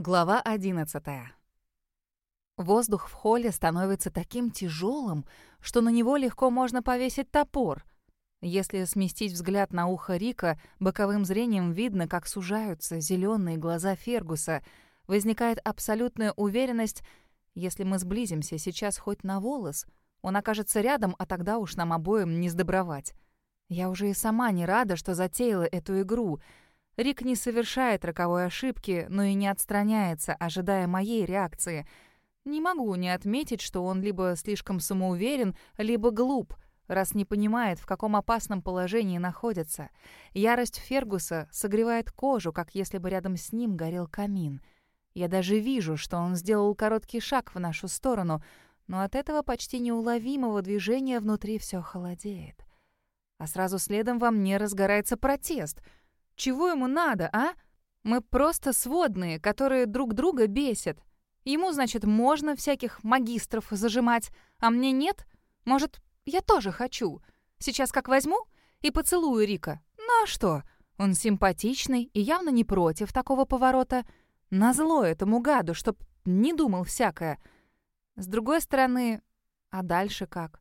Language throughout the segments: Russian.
Глава 11. Воздух в холле становится таким тяжелым, что на него легко можно повесить топор. Если сместить взгляд на ухо Рика, боковым зрением видно, как сужаются зеленые глаза Фергуса. Возникает абсолютная уверенность, если мы сблизимся сейчас хоть на волос, он окажется рядом, а тогда уж нам обоим не сдобровать. Я уже и сама не рада, что затеяла эту игру — Рик не совершает роковой ошибки, но и не отстраняется, ожидая моей реакции. Не могу не отметить, что он либо слишком самоуверен, либо глуп, раз не понимает, в каком опасном положении находится. Ярость Фергуса согревает кожу, как если бы рядом с ним горел камин. Я даже вижу, что он сделал короткий шаг в нашу сторону, но от этого почти неуловимого движения внутри все холодеет. А сразу следом во мне разгорается протест — чего ему надо, а? Мы просто сводные, которые друг друга бесят. Ему, значит, можно всяких магистров зажимать, а мне нет? Может, я тоже хочу? Сейчас как возьму и поцелую Рика. Ну а что? Он симпатичный и явно не против такого поворота. Назло этому гаду, чтоб не думал всякое. С другой стороны, а дальше как?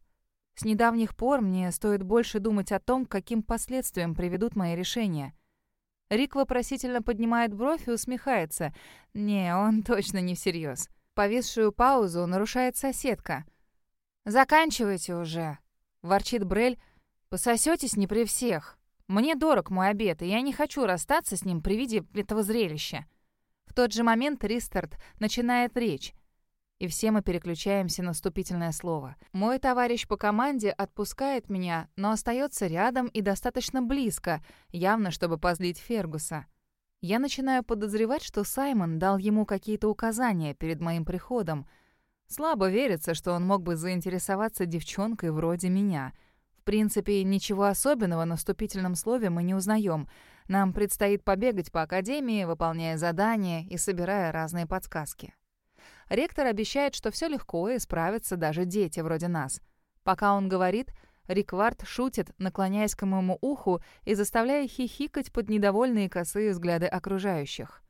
С недавних пор мне стоит больше думать о том, каким последствиям приведут мои решения. Рик вопросительно поднимает бровь и усмехается. Не, он точно не всерьез. Повисшую паузу нарушает соседка. «Заканчивайте уже», — ворчит Брель. «Пососетесь не при всех. Мне дорог мой обед, и я не хочу расстаться с ним при виде этого зрелища». В тот же момент Ристард начинает речь и все мы переключаемся на вступительное слово. Мой товарищ по команде отпускает меня, но остается рядом и достаточно близко, явно чтобы позлить Фергуса. Я начинаю подозревать, что Саймон дал ему какие-то указания перед моим приходом. Слабо верится, что он мог бы заинтересоваться девчонкой вроде меня. В принципе, ничего особенного на вступительном слове мы не узнаем. Нам предстоит побегать по академии, выполняя задания и собирая разные подсказки. Ректор обещает, что все легко и справятся даже дети вроде нас. Пока он говорит, Риквард шутит, наклоняясь к моему уху и заставляя хихикать под недовольные косые взгляды окружающих.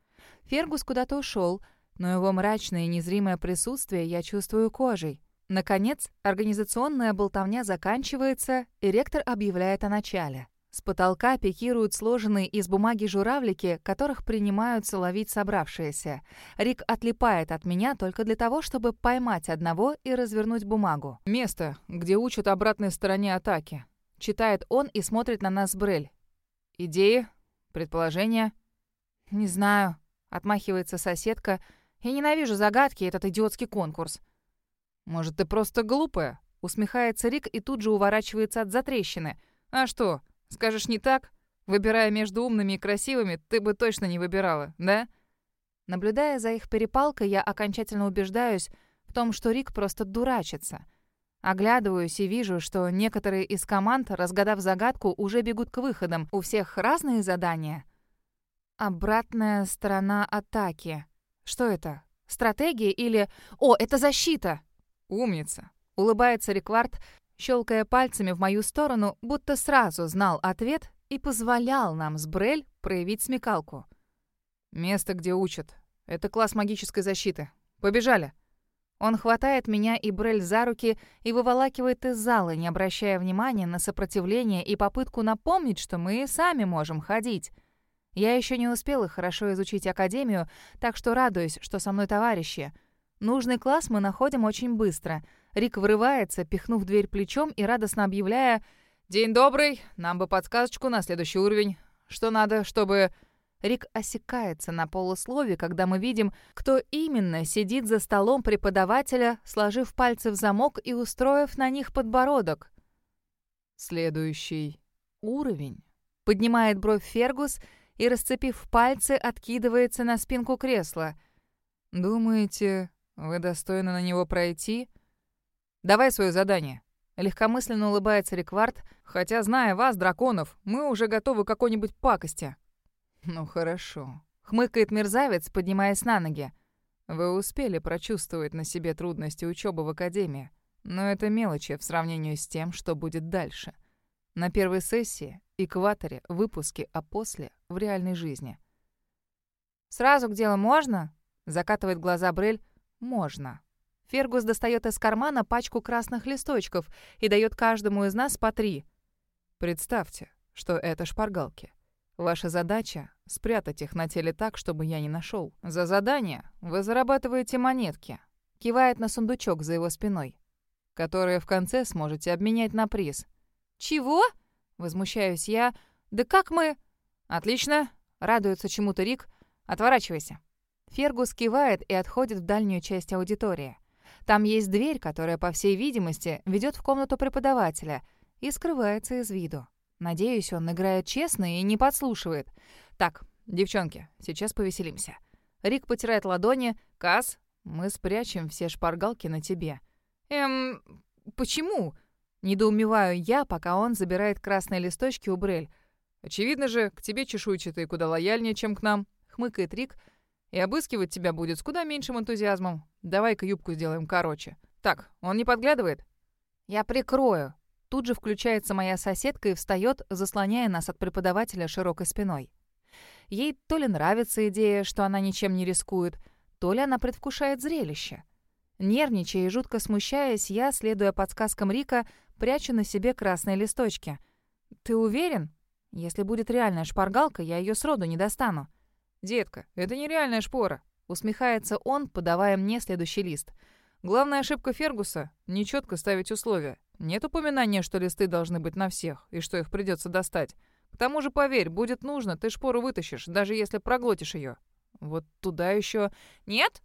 Фергус куда-то ушел, но его мрачное и незримое присутствие я чувствую кожей. Наконец, организационная болтовня заканчивается, и ректор объявляет о начале. С потолка пикируют сложенные из бумаги журавлики, которых принимаются ловить собравшиеся. Рик отлипает от меня только для того, чтобы поймать одного и развернуть бумагу. «Место, где учат обратной стороне атаки», — читает он и смотрит на нас Брель. «Идеи? Предположения?» «Не знаю», — отмахивается соседка. «Я ненавижу загадки и этот идиотский конкурс». «Может, ты просто глупая?» — усмехается Рик и тут же уворачивается от затрещины. «А что, Скажешь не так? Выбирая между умными и красивыми, ты бы точно не выбирала, да? Наблюдая за их перепалкой, я окончательно убеждаюсь в том, что Рик просто дурачится. Оглядываюсь и вижу, что некоторые из команд, разгадав загадку, уже бегут к выходам. У всех разные задания. Обратная сторона атаки. Что это? Стратегия или... О, это защита! Умница. Улыбается Риквард, щелкая пальцами в мою сторону, будто сразу знал ответ и позволял нам с Брель проявить смекалку. «Место, где учат. Это класс магической защиты. Побежали!» Он хватает меня и Брель за руки и выволакивает из зала, не обращая внимания на сопротивление и попытку напомнить, что мы сами можем ходить. Я еще не успела хорошо изучить Академию, так что радуюсь, что со мной товарищи. Нужный класс мы находим очень быстро — Рик вырывается, пихнув дверь плечом и радостно объявляя «День добрый, нам бы подсказочку на следующий уровень. Что надо, чтобы...» Рик осекается на полуслове, когда мы видим, кто именно сидит за столом преподавателя, сложив пальцы в замок и устроив на них подбородок. «Следующий уровень», — поднимает бровь Фергус и, расцепив пальцы, откидывается на спинку кресла. «Думаете, вы достойны на него пройти?» Давай свое задание». Легкомысленно улыбается Риквард, хотя, зная вас, драконов, мы уже готовы к какой-нибудь пакости. «Ну хорошо», — хмыкает мерзавец, поднимаясь на ноги. «Вы успели прочувствовать на себе трудности учебы в академии, но это мелочи в сравнении с тем, что будет дальше. На первой сессии, экваторе, выпуске, а после — в реальной жизни». «Сразу к делу можно?» Закатывает глаза Брель. «Можно». Фергус достает из кармана пачку красных листочков и дает каждому из нас по три. Представьте, что это шпаргалки. Ваша задача — спрятать их на теле так, чтобы я не нашел. За задание вы зарабатываете монетки. Кивает на сундучок за его спиной, которые в конце сможете обменять на приз. «Чего?» — возмущаюсь я. «Да как мы...» «Отлично!» — радуется чему-то Рик. «Отворачивайся». Фергус кивает и отходит в дальнюю часть аудитории. Там есть дверь, которая, по всей видимости, ведет в комнату преподавателя и скрывается из виду. Надеюсь, он играет честно и не подслушивает. Так, девчонки, сейчас повеселимся. Рик потирает ладони. Кас, мы спрячем все шпаргалки на тебе. Эм, почему? Недоумеваю я, пока он забирает красные листочки у Брель. Очевидно же, к тебе чешуйчатые куда лояльнее, чем к нам. Хмыкает Рик. И обыскивать тебя будет с куда меньшим энтузиазмом. Давай-ка юбку сделаем короче. Так, он не подглядывает? Я прикрою. Тут же включается моя соседка и встает, заслоняя нас от преподавателя широкой спиной. Ей то ли нравится идея, что она ничем не рискует, то ли она предвкушает зрелище. Нервничая и жутко смущаясь, я, следуя подсказкам Рика, прячу на себе красные листочки. «Ты уверен? Если будет реальная шпаргалка, я ее сроду не достану». «Детка, это нереальная шпора», — усмехается он, подавая мне следующий лист. «Главная ошибка Фергуса — нечетко ставить условия. Нет упоминания, что листы должны быть на всех, и что их придется достать. К тому же, поверь, будет нужно, ты шпору вытащишь, даже если проглотишь ее. Вот туда еще... Нет?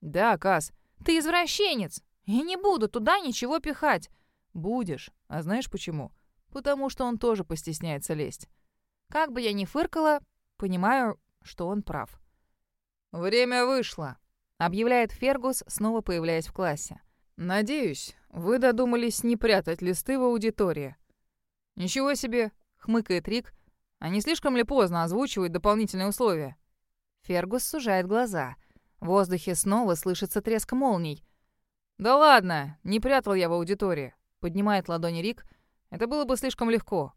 Да, Кас. Ты извращенец. Я не буду туда ничего пихать. Будешь. А знаешь почему? Потому что он тоже постесняется лезть. Как бы я ни фыркала, понимаю, что он прав. «Время вышло», — объявляет Фергус, снова появляясь в классе. «Надеюсь, вы додумались не прятать листы в аудитории». «Ничего себе», — хмыкает Рик. «А не слишком ли поздно озвучивать дополнительные условия?» Фергус сужает глаза. В воздухе снова слышится треск молний. «Да ладно, не прятал я в аудитории», — поднимает ладони Рик. «Это было бы слишком легко».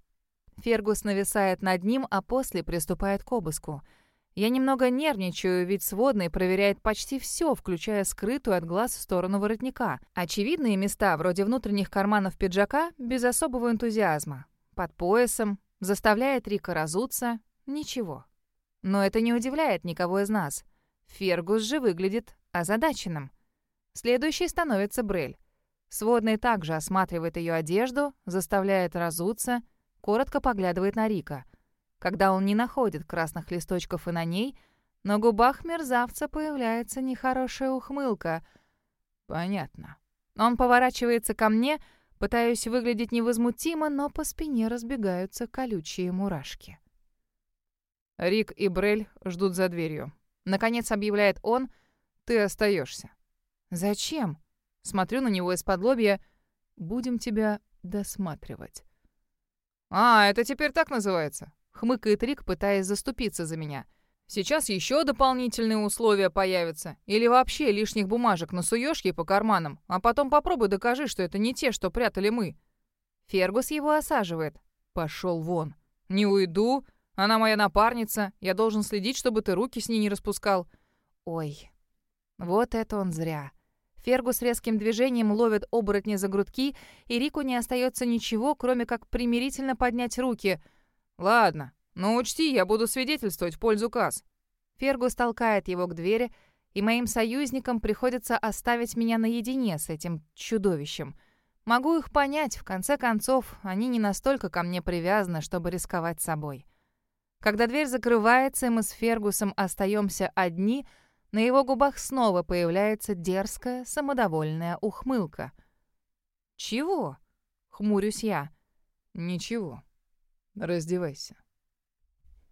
Фергус нависает над ним, а после приступает к обыску — я немного нервничаю, ведь сводный проверяет почти все, включая скрытую от глаз сторону воротника. Очевидные места, вроде внутренних карманов пиджака, без особого энтузиазма. Под поясом, заставляет Рика разуться. Ничего. Но это не удивляет никого из нас. Фергус же выглядит озадаченным. Следующий становится Брель. Сводный также осматривает ее одежду, заставляет разуться, коротко поглядывает на Рика — когда он не находит красных листочков и на ней, на губах мерзавца появляется нехорошая ухмылка. Понятно. Он поворачивается ко мне, пытаясь выглядеть невозмутимо, но по спине разбегаются колючие мурашки. Рик и Брель ждут за дверью. Наконец объявляет он, ты остаешься. Зачем? Смотрю на него из-под лобья. Будем тебя досматривать. А, это теперь так называется? Хмыкает Рик, пытаясь заступиться за меня. Сейчас еще дополнительные условия появятся. Или вообще лишних бумажек насуешь ей по карманам, а потом попробуй докажи, что это не те, что прятали мы. Фергус его осаживает. Пошел вон. Не уйду. Она моя напарница. Я должен следить, чтобы ты руки с ней не распускал. Ой, вот это он зря. Фергус резким движением ловит оборотни за грудки, и Рику не остается ничего, кроме как примирительно поднять руки — «Ладно, но учти, я буду свидетельствовать в пользу Каз». Фергус толкает его к двери, и моим союзникам приходится оставить меня наедине с этим чудовищем. Могу их понять, в конце концов, они не настолько ко мне привязаны, чтобы рисковать собой. Когда дверь закрывается, и мы с Фергусом остаемся одни, на его губах снова появляется дерзкая, самодовольная ухмылка. «Чего?» — хмурюсь я. «Ничего», Раздевайся.